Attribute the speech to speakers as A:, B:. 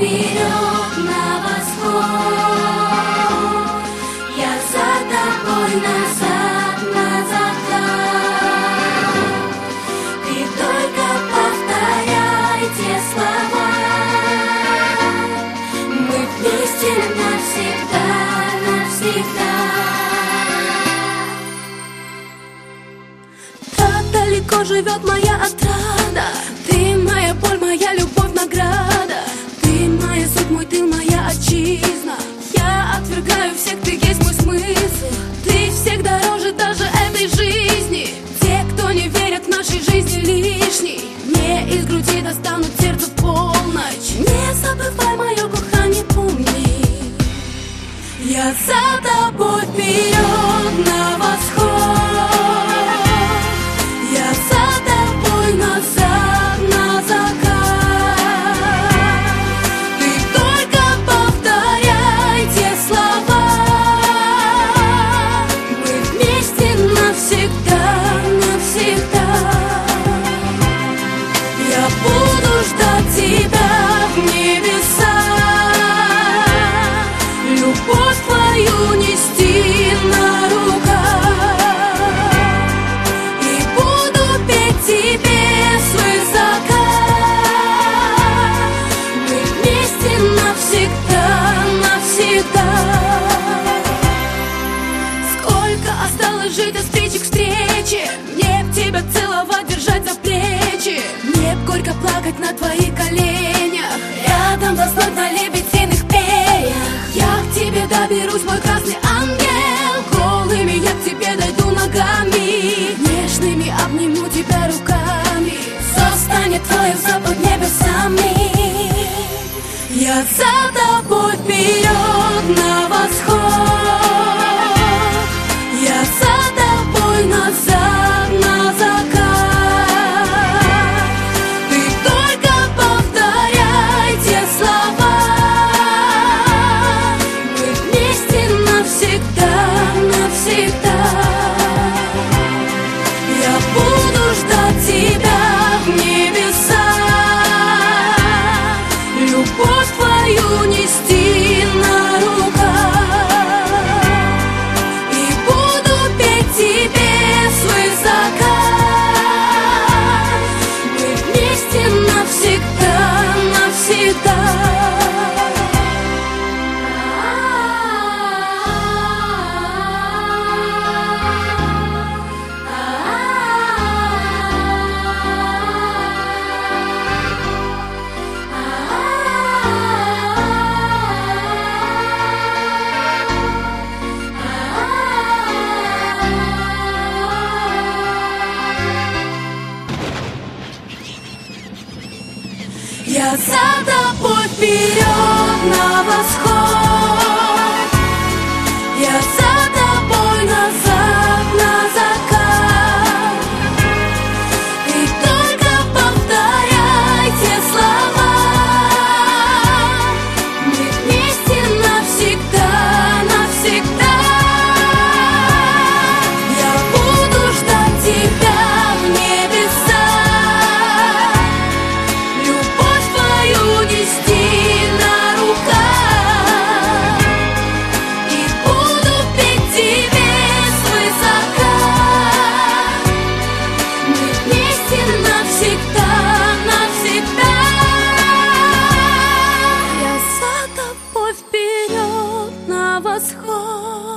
A: вперед на восход. Я за тобой назад на. Ты только повторяй те слова. Мы вместе навсегда, навсегда.
B: Как живет моя отрада? тебе доберусь, мой красный ангел. Голыми я к тебе дойду ногами Нежными обниму тебя руками. Состанет твоим запах небесами Я за тобой вперед навык вперед на восход. Я восход.